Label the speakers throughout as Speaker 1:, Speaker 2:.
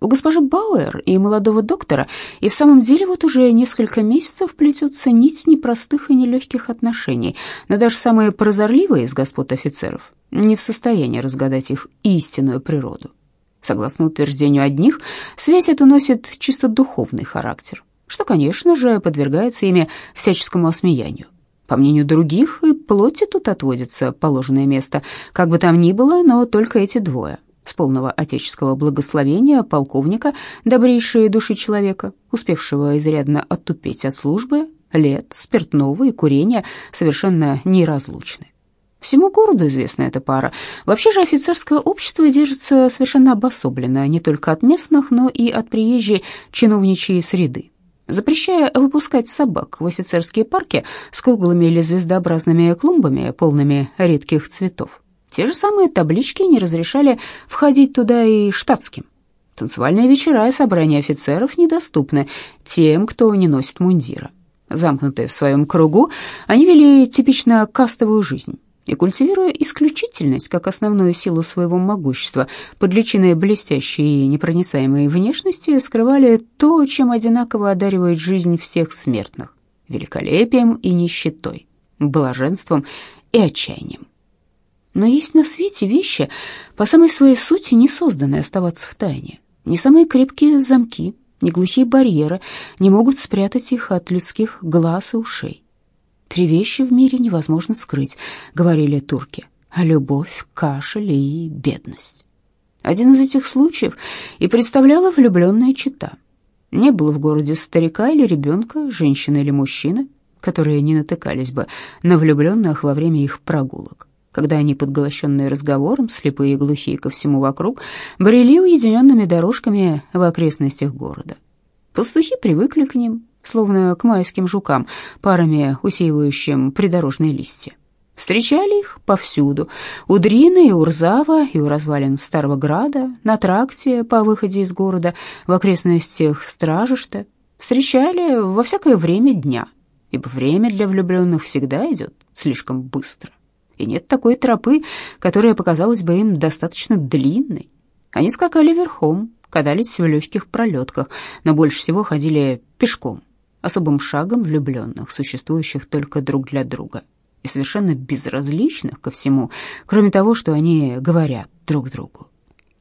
Speaker 1: У госпожи Бауэр и молодого доктора и в самом деле вот уже несколько месяцев плетется нить непростых и нелегких отношений, но даже самые прозорливые из господ офицеров не в состоянии разгадать их истинную природу. Согласно утверждению одних, связь эта носит чисто духовный характер, что, конечно же, подвергается ими всяческому осмеянию. По мнению других, и плоти тут отводится положенное место. Как бы там ни было, но только эти двое — с полного отеческого благословения полковника, добрейшей души человека, успевшего изрядно оттупеть от службы, лет, спиртного и курения, совершенно неразлучны. Всему городу известна эта пара. Вообще же офицерское общество держится совершенно обособленно не только от местных, но и от приезжей чиновничьей среды. Запрещая выпускать собак в офицерские парки с круглыми или звездообразными клумбами, полными редких цветов. Те же самые таблички не разрешали входить туда и штатским. Танцевальные вечера и собрания офицеров недоступны тем, кто не носит мундира. Замкнутые в своем кругу, они вели типично кастовую жизнь и, культивируя исключительность как основную силу своего могущества, под личиной блестящей и непроницаемой внешности скрывали то, чем одинаково одаривает жизнь всех смертных — великолепием и нищетой, блаженством и отчаянием. Но есть на свете вещи, по самой своей сути, не созданные оставаться в тайне. Не самые крепкие замки, не глухие барьеры не могут спрятать их от людских глаз и ушей. Три вещи в мире невозможно скрыть, говорили турки: любовь, кашель и бедность. Один из этих случаев и представляла влюбленная чита. Не было в городе старика или ребенка, женщины или мужчины, которые не натыкались бы на влюбленных во время их прогулок когда они, подглощенные разговором, слепые и глухие ко всему вокруг, брели уединенными дорожками в окрестностях города. Пастухи привыкли к ним, словно к майским жукам, парами усеивающим придорожные листья. Встречали их повсюду, у Дрины и у Рзава, и у развалин Старого Града, на тракте по выходе из города, в окрестностях Стражишта. Встречали во всякое время дня, ибо время для влюбленных всегда идет слишком быстро и нет такой тропы, которая показалась бы им достаточно длинной. Они скакали верхом, катались в легких пролетках, но больше всего ходили пешком, особым шагом влюбленных, существующих только друг для друга и совершенно безразличных ко всему, кроме того, что они говорят друг другу.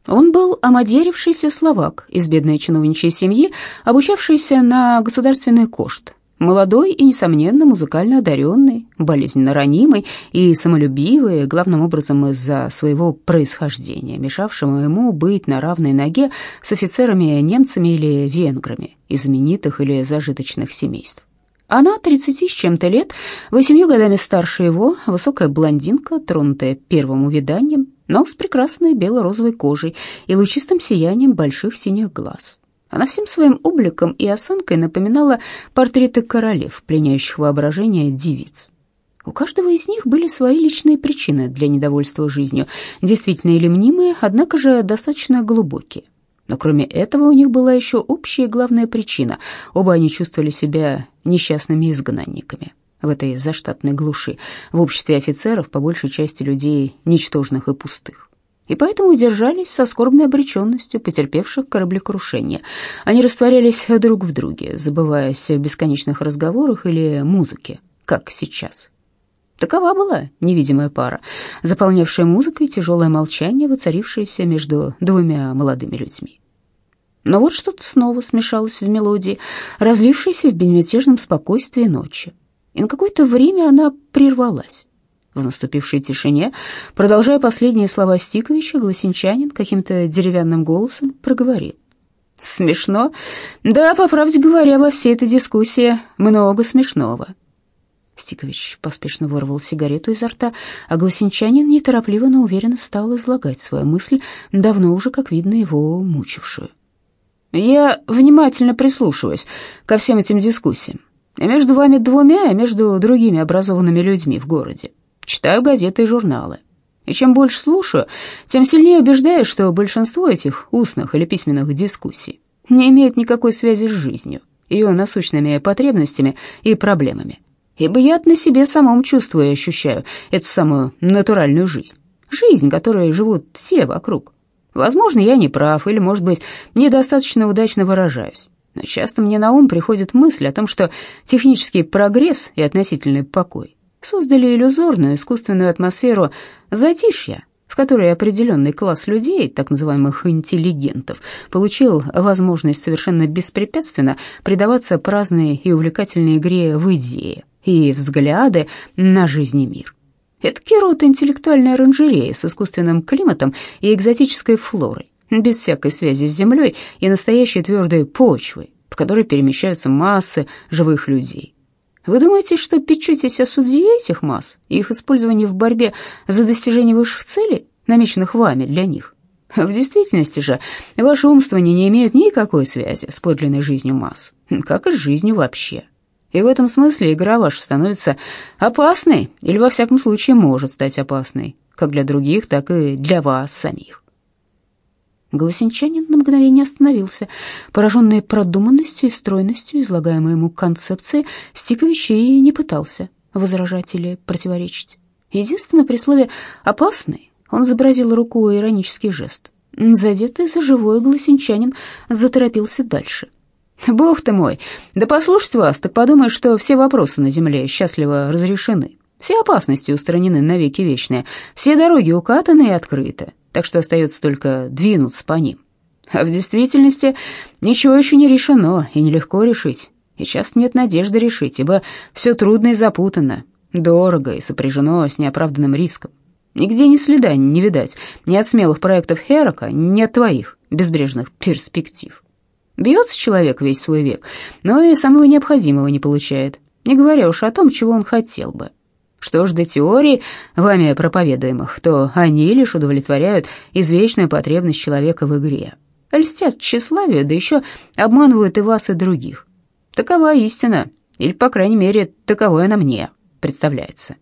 Speaker 1: Он был омодерившийся словак из бедной чиновничьей семьи, обучавшийся на государственный кошт, Молодой и, несомненно, музыкально одаренный, болезненно ранимый и самолюбивый, главным образом из-за своего происхождения, мешавшего ему быть на равной ноге с офицерами-немцами или венграми из знаменитых или зажиточных семейств. Она, 30 с чем-то лет, восемью годами старше его, высокая блондинка, тронутая первым увиданием, но с прекрасной бело-розовой кожей и лучистым сиянием больших синих глаз. Она всем своим обликом и осанкой напоминала портреты королев, пленяющих воображение девиц. У каждого из них были свои личные причины для недовольства жизнью, действительно или мнимые, однако же достаточно глубокие. Но кроме этого у них была еще общая главная причина. Оба они чувствовали себя несчастными изгнанниками в этой заштатной глуши, в обществе офицеров, по большей части людей ничтожных и пустых и поэтому держались со скорбной обреченностью потерпевших кораблекрушение. Они растворялись друг в друге, забываясь в бесконечных разговорах или музыке, как сейчас. Такова была невидимая пара, заполнявшая музыкой тяжелое молчание, воцарившееся между двумя молодыми людьми. Но вот что-то снова смешалось в мелодии, разлившейся в безмятежном спокойствии ночи. И на какое-то время она прервалась. В наступившей тишине, продолжая последние слова Стиковича, Гласенчанин каким-то деревянным голосом проговорил. «Смешно? Да, по правде говоря, во всей этой дискуссии много смешного». Стикович поспешно вырвал сигарету изо рта, а Гласенчанин неторопливо, но уверенно стал излагать свою мысль, давно уже, как видно, его мучившую. «Я внимательно прислушиваюсь ко всем этим дискуссиям. Между вами двумя, и между другими образованными людьми в городе читаю газеты и журналы. И чем больше слушаю, тем сильнее убеждаюсь, что большинство этих устных или письменных дискуссий не имеет никакой связи с жизнью, ее насущными потребностями и проблемами. Ибо я на себе самом чувствую и ощущаю эту самую натуральную жизнь. Жизнь, которой живут все вокруг. Возможно, я не прав, или, может быть, недостаточно удачно выражаюсь. Но часто мне на ум приходит мысль о том, что технический прогресс и относительный покой создали иллюзорную искусственную атмосферу затишья, в которой определенный класс людей, так называемых интеллигентов, получил возможность совершенно беспрепятственно предаваться праздной и увлекательной игре в идеи и взгляды на жизнь и мир. Это род интеллектуальной оранжереи с искусственным климатом и экзотической флорой, без всякой связи с землей и настоящей твердой почвой, по которой перемещаются массы живых людей. Вы думаете, что печетесь о судьбе этих масс и их использовании в борьбе за достижение высших целей, намеченных вами для них? В действительности же, ваши умствования не имеют никакой связи с подлинной жизнью масс, как и с жизнью вообще. И в этом смысле игра ваша становится опасной, или во всяком случае может стать опасной, как для других, так и для вас самих. Голосенчанин на мгновение остановился, пораженный продуманностью и стройностью излагаемой ему концепции, Стикович и не пытался возражать или противоречить. Единственно, при слове «опасный» он изобразил рукой иронический жест. Задетый за живой голосенчанин заторопился дальше — Бог ты мой, да послушать вас, так подумаешь, что все вопросы на земле счастливо разрешены. Все опасности устранены навеки вечные, все дороги укатаны и открыты, так что остается только двинуться по ним. А в действительности ничего еще не решено и нелегко решить. И часто нет надежды решить, ибо все трудно и запутано, дорого и сопряжено с неоправданным риском. Нигде ни следа не видать ни от смелых проектов Херока, ни от твоих безбрежных перспектив. Бьется человек весь свой век, но и самого необходимого не получает, не говоря уж о том, чего он хотел бы. Что ж до теорий, вами проповедуемых, то они лишь удовлетворяют извечную потребность человека в игре. Льстят тщеславию, да еще обманывают и вас, и других. Такова истина, или, по крайней мере, таковой она мне представляется.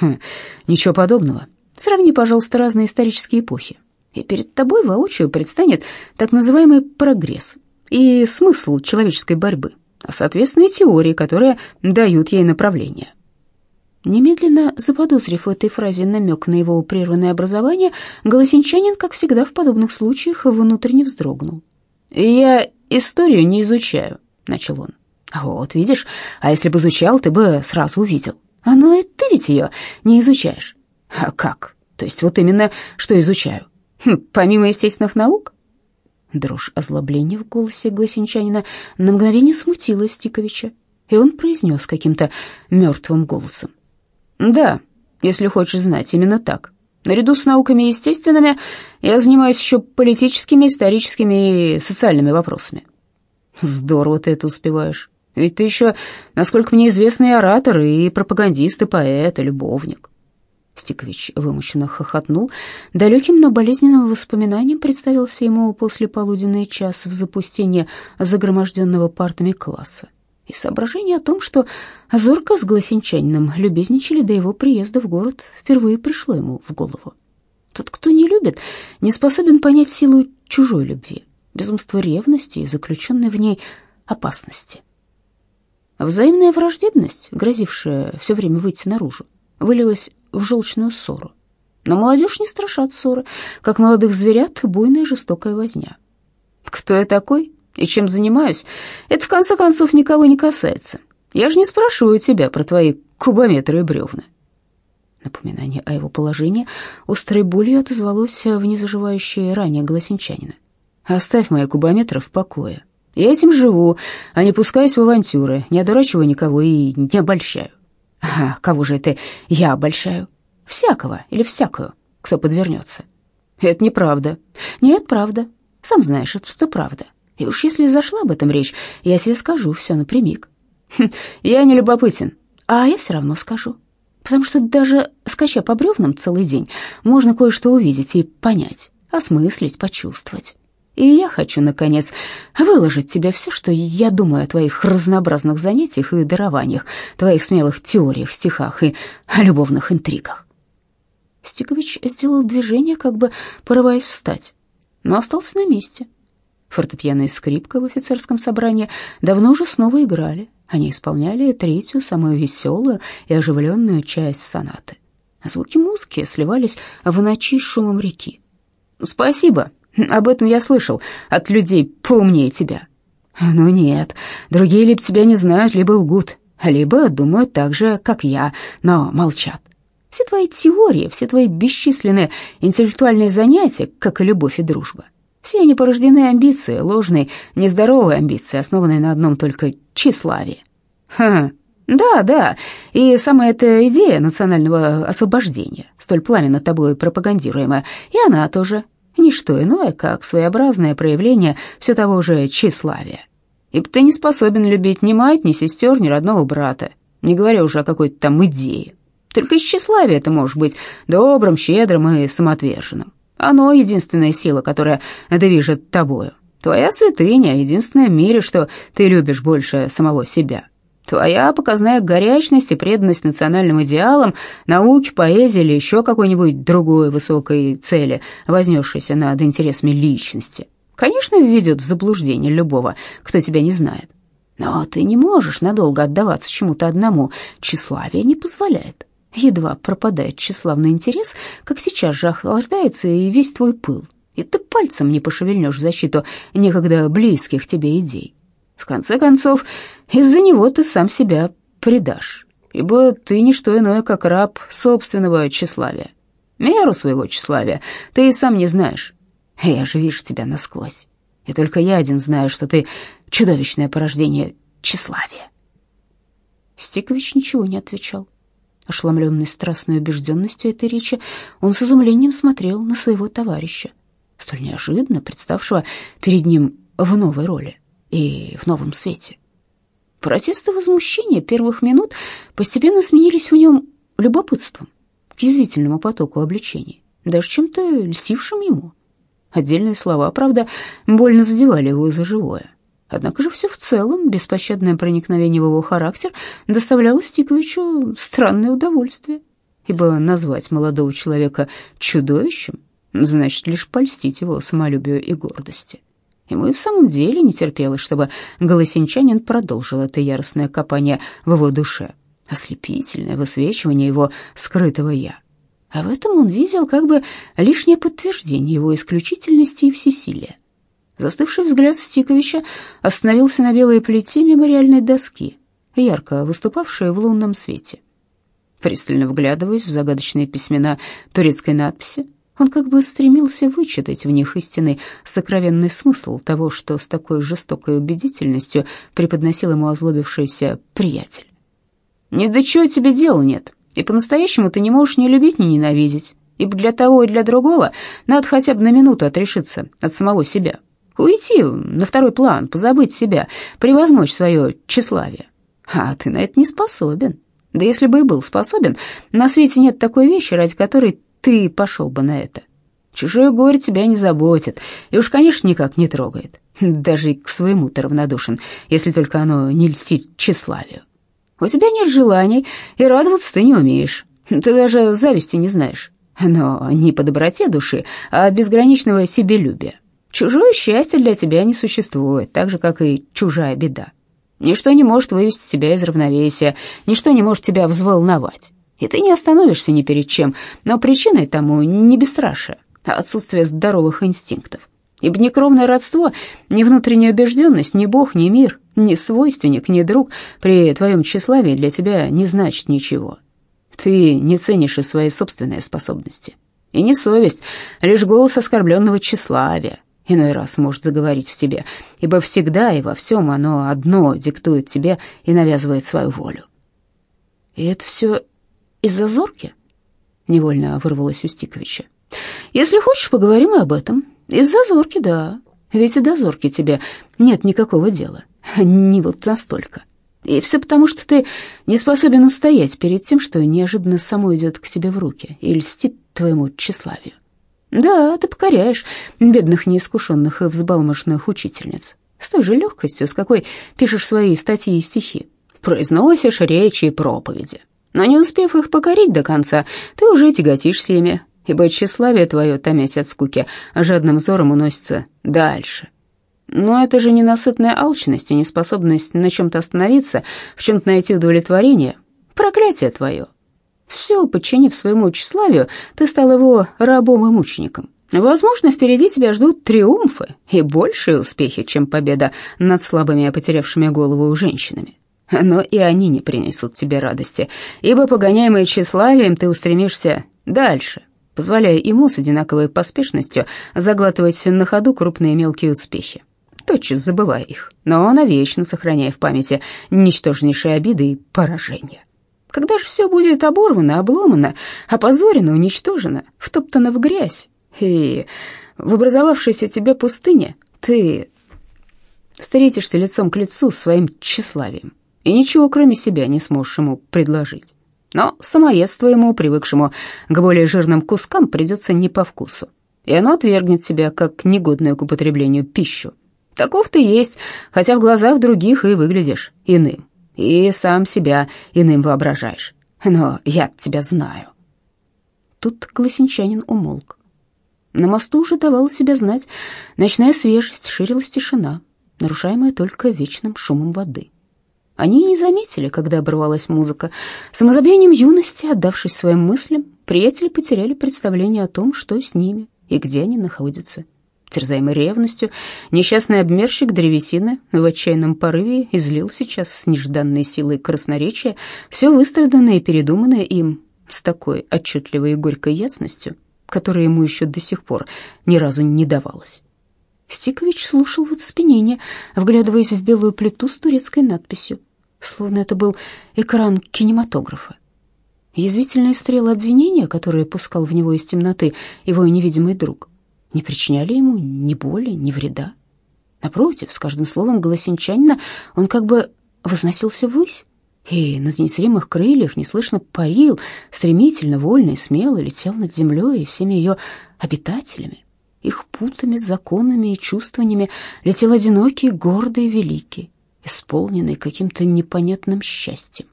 Speaker 1: Хм, ничего подобного. Сравни, пожалуйста, разные исторические эпохи и перед тобой воочию предстанет так называемый прогресс и смысл человеческой борьбы, а соответственно и теории, которые дают ей направление. Немедленно заподозрив в этой фразе намек на его прерванное образование, голосенчанин, как всегда в подобных случаях, внутренне вздрогнул. «Я историю не изучаю», — начал он. «Вот, видишь, а если бы изучал, ты бы сразу увидел. А ну и ты ведь ее не изучаешь». «А как? То есть вот именно, что изучаю. Хм, помимо естественных наук? Дрожь озлобления в голосе гласенчанина на мгновение смутила Стиковича, и он произнес каким-то мертвым голосом. «Да, если хочешь знать, именно так. Наряду с науками естественными я занимаюсь еще политическими, историческими и социальными вопросами». «Здорово ты это успеваешь. Ведь ты еще, насколько мне известно, и оратор, и пропагандист, и поэт, и любовник. Стикович вымученно хохотнул. Далеким, но болезненным воспоминанием представился ему после полуденный час в запустении загроможденного партами класса. И соображение о том, что Зорко с Гласенчанином любезничали до его приезда в город, впервые пришло ему в голову. Тот, кто не любит, не способен понять силу чужой любви, безумство ревности и заключенной в ней опасности. Взаимная враждебность, грозившая все время выйти наружу, вылилась в желчную ссору. Но молодежь не страшат ссоры, как молодых зверят буйная жестокая возня. Кто я такой и чем занимаюсь, это в конце концов никого не касается. Я же не спрашиваю тебя про твои кубометры и бревна. Напоминание о его положении острой болью отозвалось в незаживающее ранее голосенчанина. «Оставь мои кубометры в покое. Я этим живу, а не пускаюсь в авантюры, не одурачиваю никого и не обольщаю. А кого же это я обольщаю? Всякого или всякую, кто подвернется. Это неправда. Нет, правда. Сам знаешь, это что правда. И уж если зашла об этом речь, я тебе скажу все напрямик. Хм, я не любопытен, а я все равно скажу. Потому что даже скача по бревнам целый день, можно кое-что увидеть и понять, осмыслить, почувствовать. И я хочу, наконец, выложить тебе все, что я думаю о твоих разнообразных занятиях и дарованиях, твоих смелых теориях, стихах и любовных интригах. Стикович сделал движение, как бы порываясь встать, но остался на месте. Фортепиано и скрипка в офицерском собрании давно уже снова играли. Они исполняли третью, самую веселую и оживленную часть сонаты. Звуки музыки сливались в ночи с шумом реки. Спасибо, об этом я слышал от людей поумнее тебя. Ну нет, другие либо тебя не знают, либо лгут, либо думают так же, как я, но молчат. Все твои теории, все твои бесчисленные интеллектуальные занятия, как и любовь и дружба, все они порождены амбицией, ложной, нездоровой амбицией, основанной на одном только тщеславии. Ха, да, да, и самая эта идея национального освобождения, столь пламенно тобой пропагандируемая, и она тоже ничто иное, как своеобразное проявление все того же тщеславия. Ибо ты не способен любить ни мать, ни сестер, ни родного брата, не говоря уже о какой-то там идее. Только из тщеславия ты можешь быть добрым, щедрым и самоотверженным. Оно — единственная сила, которая движет тобою. Твоя святыня — единственное в мире, что ты любишь больше самого себя. Твоя показная горячность и преданность национальным идеалам, науке, поэзии или еще какой-нибудь другой высокой цели, вознесшейся над интересами личности, конечно, введет в заблуждение любого, кто тебя не знает. Но ты не можешь надолго отдаваться чему-то одному, тщеславие не позволяет. Едва пропадает тщеславный интерес, как сейчас же охлаждается и весь твой пыл, и ты пальцем не пошевельнешь в защиту некогда близких тебе идей. В конце концов, из-за него ты сам себя предашь, ибо ты не что иное, как раб собственного тщеславия. Меру своего тщеславия ты и сам не знаешь. Я же вижу тебя насквозь, и только я один знаю, что ты чудовищное порождение тщеславия. Стикович ничего не отвечал. Ошеломленный страстной убежденностью этой речи, он с изумлением смотрел на своего товарища, столь неожиданно представшего перед ним в новой роли и в новом свете. Протесты и возмущение первых минут постепенно сменились в нем любопытством к язвительному потоку обличений, даже чем-то льстившим ему. Отдельные слова, правда, больно задевали его за живое. Однако же все в целом, беспощадное проникновение в его характер доставляло Стиковичу странное удовольствие, ибо назвать молодого человека чудовищем значит лишь польстить его самолюбию и гордости. Ему и в самом деле не терпелось, чтобы голосенчанин продолжил это яростное копание в его душе, ослепительное высвечивание его скрытого «я». А в этом он видел как бы лишнее подтверждение его исключительности и всесилия. Застывший взгляд Стиковича остановился на белой плите мемориальной доски, ярко выступавшей в лунном свете. Пристально вглядываясь в загадочные письмена турецкой надписи, он как бы стремился вычитать в них истинный сокровенный смысл того, что с такой жестокой убедительностью преподносил ему озлобившийся приятель. «Ни до чего тебе дела нет, и по-настоящему ты не можешь ни любить, ни ненавидеть, ибо для того и для другого надо хотя бы на минуту отрешиться от самого себя, Уйти на второй план, позабыть себя, превозмочь свое тщеславие. А ты на это не способен. Да если бы и был способен, на свете нет такой вещи, ради которой ты пошел бы на это. Чужое горе тебя не заботит, и уж, конечно, никак не трогает. Даже к своему ты равнодушен, если только оно не льстит тщеславию. У тебя нет желаний, и радоваться ты не умеешь. Ты даже зависти не знаешь. Но не по доброте души, а от безграничного себелюбия. Чужое счастье для тебя не существует, так же, как и чужая беда. Ничто не может вывести тебя из равновесия, ничто не может тебя взволновать. И ты не остановишься ни перед чем, но причиной тому не бесстрашие, а отсутствие здоровых инстинктов. Ибо ни кровное родство, ни внутренняя убежденность, ни Бог, ни мир, ни свойственник, ни друг при твоем тщеславии для тебя не значит ничего. Ты не ценишь и свои собственные способности. И не совесть, лишь голос оскорбленного тщеславия, иной раз может заговорить в тебе, ибо всегда и во всем оно одно диктует тебе и навязывает свою волю. И это все из-за зорки? Невольно вырвалось у Стиковича. Если хочешь, поговорим и об этом. Из-за зорки, да. Ведь и до зорки тебе нет никакого дела. Не вот настолько. И все потому, что ты не способен устоять перед тем, что неожиданно само идет к тебе в руки и льстит твоему тщеславию. Да, ты покоряешь бедных неискушенных и взбалмошных учительниц с той же легкостью, с какой пишешь свои статьи и стихи, произносишь речи и проповеди. Но не успев их покорить до конца, ты уже тяготишься ими, ибо тщеславие твое, томясь от скуки, жадным взором уносится дальше. Но это же ненасытная алчность и неспособность на чем-то остановиться, в чем-то найти удовлетворение. Проклятие твое. Все, подчинив своему тщеславию, ты стал его рабом и мучеником. Возможно, впереди тебя ждут триумфы и большие успехи, чем победа над слабыми, потерявшими голову женщинами. Но и они не принесут тебе радости, ибо, погоняемый тщеславием, ты устремишься дальше, позволяя ему с одинаковой поспешностью заглатывать на ходу крупные мелкие успехи, тотчас забывая их, но навечно сохраняя в памяти ничтожнейшие обиды и поражения. Когда же все будет оборвано, обломано, опозорено, уничтожено, втоптано в грязь, и в образовавшейся тебе пустыне ты встретишься лицом к лицу своим тщеславием и ничего кроме себя не сможешь ему предложить. Но самоедство ему, привыкшему к более жирным кускам, придется не по вкусу, и оно отвергнет себя как негодную к употреблению пищу. Таков ты есть, хотя в глазах других и выглядишь иным, и сам себя иным воображаешь. Но я тебя знаю. Тут гласенчанин умолк. На мосту уже давала себя знать ночная свежесть, ширилась тишина, нарушаемая только вечным шумом воды. Они не заметили, когда оборвалась музыка. Самозабвением юности, отдавшись своим мыслям, приятели потеряли представление о том, что с ними и где они находятся. Терзаемый ревностью, несчастный обмерщик древесины в отчаянном порыве излил сейчас с нежданной силой красноречия все выстраданное и передуманное им с такой отчетливой и горькой ясностью, которая ему еще до сих пор ни разу не давалась. Стикович слушал в оцепенении, вглядываясь в белую плиту с турецкой надписью, словно это был экран кинематографа. Язвительные стрелы обвинения, которые пускал в него из темноты его невидимый друг, не причиняли ему ни боли, ни вреда. Напротив, с каждым словом голосенчанина он как бы возносился ввысь, и на незримых крыльях неслышно парил, стремительно, вольно и смело летел над землей и всеми ее обитателями. Их путами, законами и чувствованиями летел одинокий, гордый и великий, исполненный каким-то непонятным счастьем.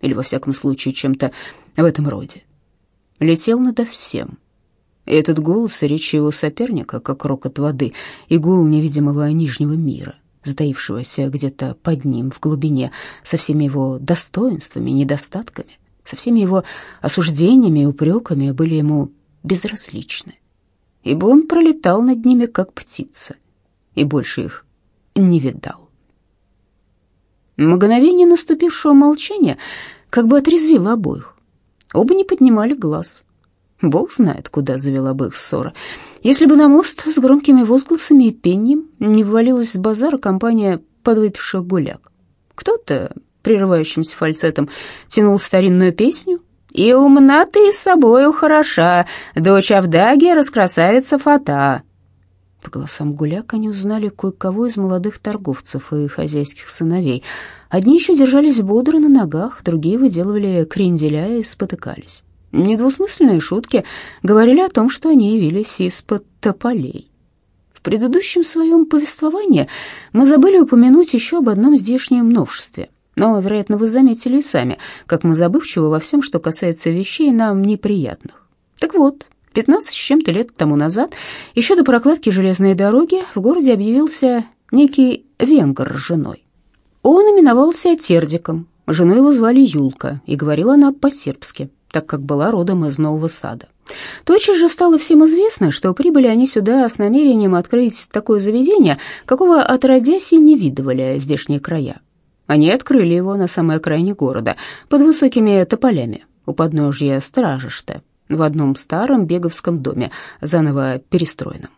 Speaker 1: Или, во всяком случае, чем-то в этом роде. Летел надо всем. И этот голос и речь его соперника, как рокот воды, и гул невидимого нижнего мира — затаившегося где-то под ним в глубине, со всеми его достоинствами, недостатками, со всеми его осуждениями и упреками были ему безразличны, ибо он пролетал над ними, как птица, и больше их не видал. Мгновение наступившего молчания как бы отрезвило обоих. Оба не поднимали глаз. Бог знает, куда завела бы их ссора. Если бы на мост с громкими возгласами и пением не ввалилась с базара компания подвыпивших гуляк. Кто-то прерывающимся фальцетом тянул старинную песню, «И умна ты с собою хороша, дочь Авдаги, раскрасавица фата». По голосам гуляк они узнали кое-кого из молодых торговцев и хозяйских сыновей. Одни еще держались бодро на ногах, другие выделывали кренделя и спотыкались. Недвусмысленные шутки говорили о том, что они явились из-под тополей. В предыдущем своем повествовании мы забыли упомянуть еще об одном здешнем новшестве. Но, вероятно, вы заметили и сами, как мы забывчивы во всем, что касается вещей нам неприятных. Так вот, 15 с чем-то лет тому назад, еще до прокладки железной дороги, в городе объявился некий венгр с женой. Он именовался Тердиком, жену его звали Юлка, и говорила она по-сербски так как была родом из Нового Сада. Тотчас же стало всем известно, что прибыли они сюда с намерением открыть такое заведение, какого отродясь и не видывали здешние края. Они открыли его на самой окраине города, под высокими тополями, у подножья Стражишта, в одном старом беговском доме, заново перестроенном.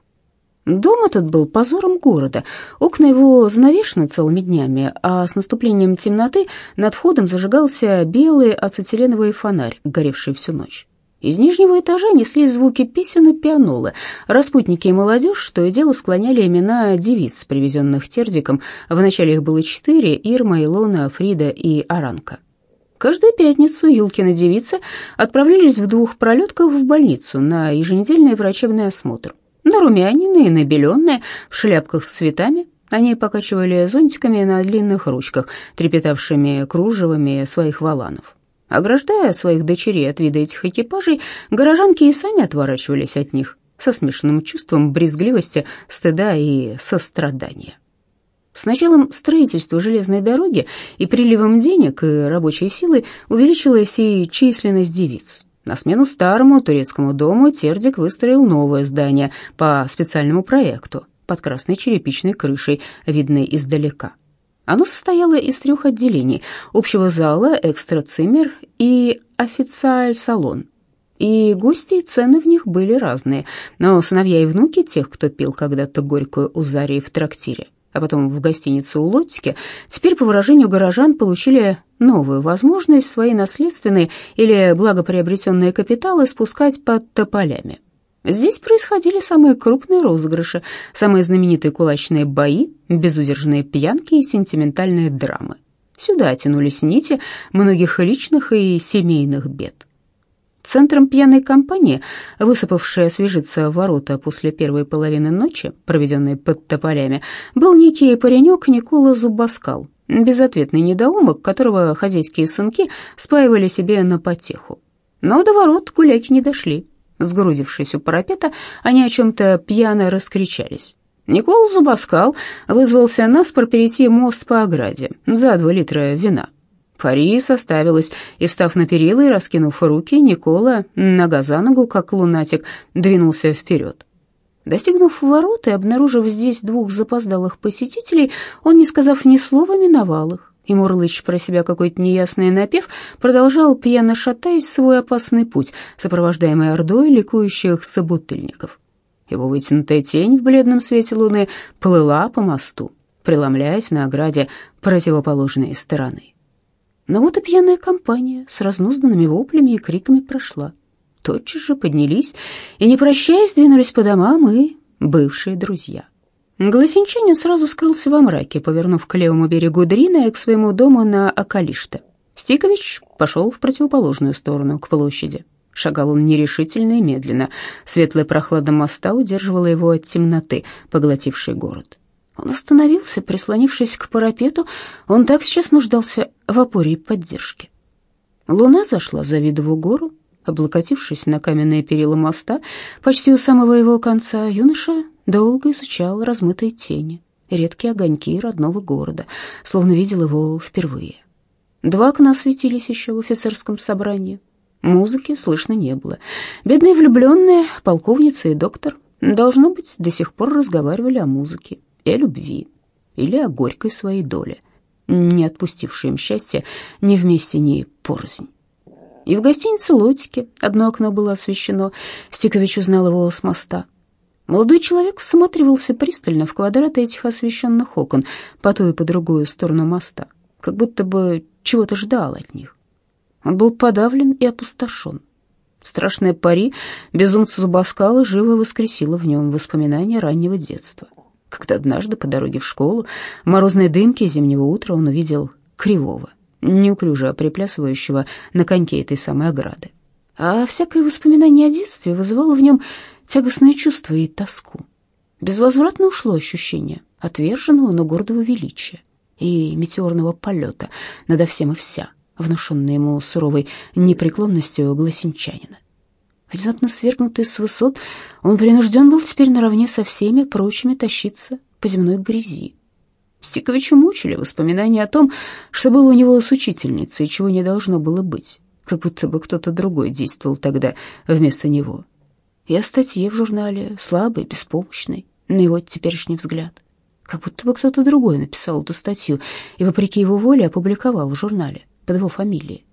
Speaker 1: Дом этот был позором города. Окна его занавешены целыми днями, а с наступлением темноты над входом зажигался белый ацетиленовый фонарь, горевший всю ночь. Из нижнего этажа неслись звуки песен и пианолы. Распутники и молодежь, что и дело, склоняли имена девиц, привезенных Тердиком. Вначале их было четыре — Ирма, Илона, Фрида и Аранка. Каждую пятницу Юлкины девицы отправлялись в двух пролетках в больницу на еженедельный врачебный осмотр. Нарумяненные, набеленные, в шляпках с цветами. Они покачивали зонтиками на длинных ручках, трепетавшими кружевами своих валанов. Ограждая своих дочерей от вида этих экипажей, горожанки и сами отворачивались от них со смешанным чувством брезгливости, стыда и сострадания. С началом строительства железной дороги и приливом денег и рабочей силы увеличилась и численность девиц. На смену старому турецкому дому Тердик выстроил новое здание по специальному проекту под красной черепичной крышей, видной издалека. Оно состояло из трех отделений – общего зала, экстра-циммер и официаль-салон. И гости и цены в них были разные, но сыновья и внуки тех, кто пил когда-то горькую у Зарии в трактире, а потом в гостинице у Лоттики, теперь, по выражению горожан, получили новую возможность свои наследственные или благоприобретенные капиталы спускать под тополями. Здесь происходили самые крупные розыгрыши, самые знаменитые кулачные бои, безудержные пьянки и сентиментальные драмы. Сюда тянулись нити многих личных и семейных бед. Центром пьяной компании, высыпавшая освежиться в ворота после первой половины ночи, проведенной под тополями, был некий паренек Никола Зубаскал, безответный недоумок, которого хозяйские сынки спаивали себе на потеху. Но до ворот гуляки не дошли. Сгрудившись у парапета, они о чем-то пьяно раскричались. Никола Зубаскал вызвался наспор перейти мост по ограде за два литра вина. Пари составилась, и, встав на перила и раскинув руки, Никола, нога за ногу, как лунатик, двинулся вперед. Достигнув ворот и обнаружив здесь двух запоздалых посетителей, он, не сказав ни слова, миновал их. И Мурлыч про себя какой-то неясный напев продолжал, пьяно шатаясь, свой опасный путь, сопровождаемый ордой ликующих собутыльников. Его вытянутая тень в бледном свете луны плыла по мосту, преломляясь на ограде противоположной стороны. Но вот и пьяная компания с разнузданными воплями и криками прошла. Тотчас же поднялись и, не прощаясь, двинулись по домам и бывшие друзья. Гласенчанин сразу скрылся во мраке, повернув к левому берегу Дрина и к своему дому на Акалиште. Стикович пошел в противоположную сторону, к площади. Шагал он нерешительно и медленно. Светлая прохлада моста удерживала его от темноты, поглотившей город. Он остановился, прислонившись к парапету. Он так сейчас нуждался в опоре и поддержке. Луна зашла за видовую гору. Облокотившись на каменные перила моста, почти у самого его конца, юноша долго изучал размытые тени, редкие огоньки родного города, словно видел его впервые. Два окна светились еще в офицерском собрании. Музыки слышно не было. Бедные влюбленные, полковница и доктор, должно быть, до сих пор разговаривали о музыке и о любви, или о горькой своей доле, не отпустившей им счастья ни вместе, ни порознь. И в гостинице Лотики одно окно было освещено, Стикович узнал его с моста. Молодой человек всматривался пристально в квадраты этих освещенных окон по ту и по другую сторону моста, как будто бы чего-то ждал от них. Он был подавлен и опустошен. Страшная пари безумца Зубаскала живо воскресила в нем воспоминания раннего детства — когда однажды по дороге в школу в морозной дымке зимнего утра он увидел кривого, неуклюже приплясывающего на коньке этой самой ограды. А всякое воспоминание о детстве вызывало в нем тягостное чувство и тоску. Безвозвратно ушло ощущение отверженного, но гордого величия и метеорного полета надо всем и вся, внушенное ему суровой непреклонностью гласенчанина. Внезапно свергнутый с высот, он принужден был теперь наравне со всеми прочими тащиться по земной грязи. Стиковичу мучили воспоминания о том, что было у него с учительницей, чего не должно было быть, как будто бы кто-то другой действовал тогда вместо него. И о статье в журнале, слабой, беспомощной, на его теперешний взгляд. Как будто бы кто-то другой написал эту статью и, вопреки его воле, опубликовал в журнале под его фамилией.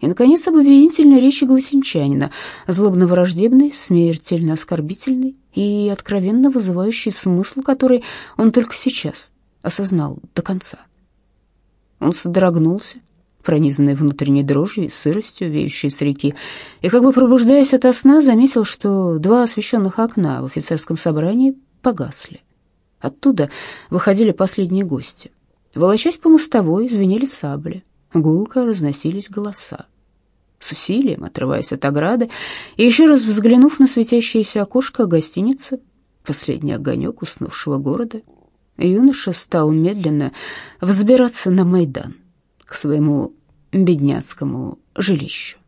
Speaker 1: И, наконец, об обвинительной речи Гласенчанина, злобно-враждебной, смертельно оскорбительной и откровенно вызывающей смысл, который он только сейчас осознал до конца. Он содрогнулся, пронизанный внутренней дрожью и сыростью, веющей с реки, и, как бы пробуждаясь ото сна, заметил, что два освещенных окна в офицерском собрании погасли. Оттуда выходили последние гости. Волочась по мостовой, звенели сабли, Гулко разносились голоса. С усилием, отрываясь от ограды, и еще раз взглянув на светящееся окошко гостиницы, последний огонек уснувшего города, юноша стал медленно взбираться на Майдан, к своему бедняцкому жилищу.